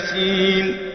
ياسين